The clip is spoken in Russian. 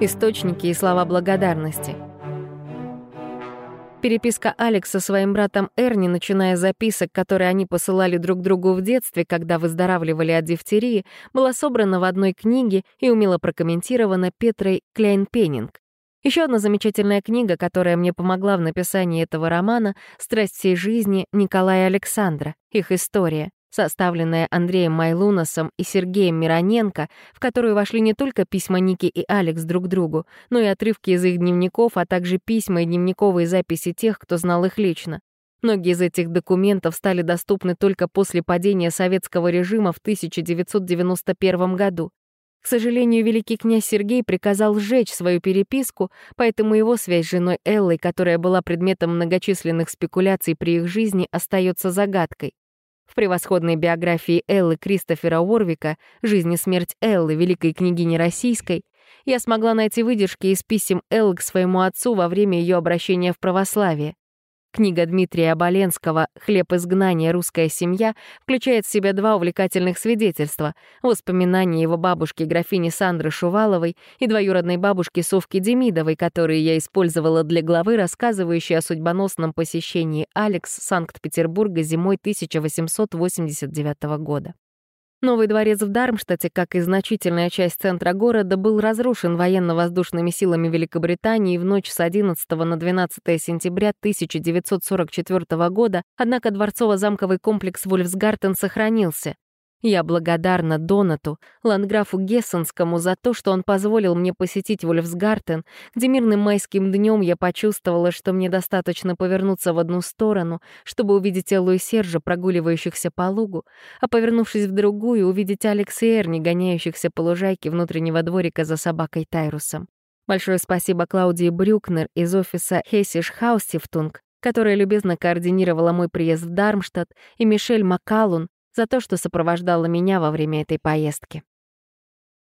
Источники и слова благодарности. Переписка Алекса со своим братом Эрни, начиная с записок, которые они посылали друг другу в детстве, когда выздоравливали от дифтерии, была собрана в одной книге и умело прокомментирована Петрой Кляйнпеннинг. Еще одна замечательная книга, которая мне помогла в написании этого романа «Страсть всей жизни» Николая Александра, их история составленная Андреем Майлунасом и Сергеем Мироненко, в которую вошли не только письма Ники и Алекс друг другу, но и отрывки из их дневников, а также письма и дневниковые записи тех, кто знал их лично. Многие из этих документов стали доступны только после падения советского режима в 1991 году. К сожалению, великий князь Сергей приказал сжечь свою переписку, поэтому его связь с женой Эллой, которая была предметом многочисленных спекуляций при их жизни, остается загадкой. В превосходной биографии Эллы Кристофера Уорвика «Жизнь и смерть Эллы, великой княгини российской» я смогла найти выдержки из писем Эллы к своему отцу во время ее обращения в православие. Книга Дмитрия Оболенского «Хлеб изгнания. Русская семья» включает в себя два увлекательных свидетельства — воспоминания его бабушки графини Сандры Шуваловой и двоюродной бабушки Совки Демидовой, которые я использовала для главы, рассказывающей о судьбоносном посещении Алекс Санкт-Петербурга зимой 1889 года. Новый дворец в Дармштадте, как и значительная часть центра города, был разрушен военно-воздушными силами Великобритании в ночь с 11 на 12 сентября 1944 года, однако дворцово-замковый комплекс Вольфсгартен сохранился. Я благодарна Донату, ландграфу Гессенскому, за то, что он позволил мне посетить Вольфсгартен, где мирным майским днем я почувствовала, что мне достаточно повернуться в одну сторону, чтобы увидеть Эллу и Сержа, прогуливающихся по лугу, а повернувшись в другую, увидеть Алекс и Эрни, гоняющихся по лужайке внутреннего дворика за собакой Тайрусом. Большое спасибо Клаудии Брюкнер из офиса Hessische Hausstiftung, которая любезно координировала мой приезд в Дармштадт, и Мишель Маккалун, за то, что сопровождала меня во время этой поездки.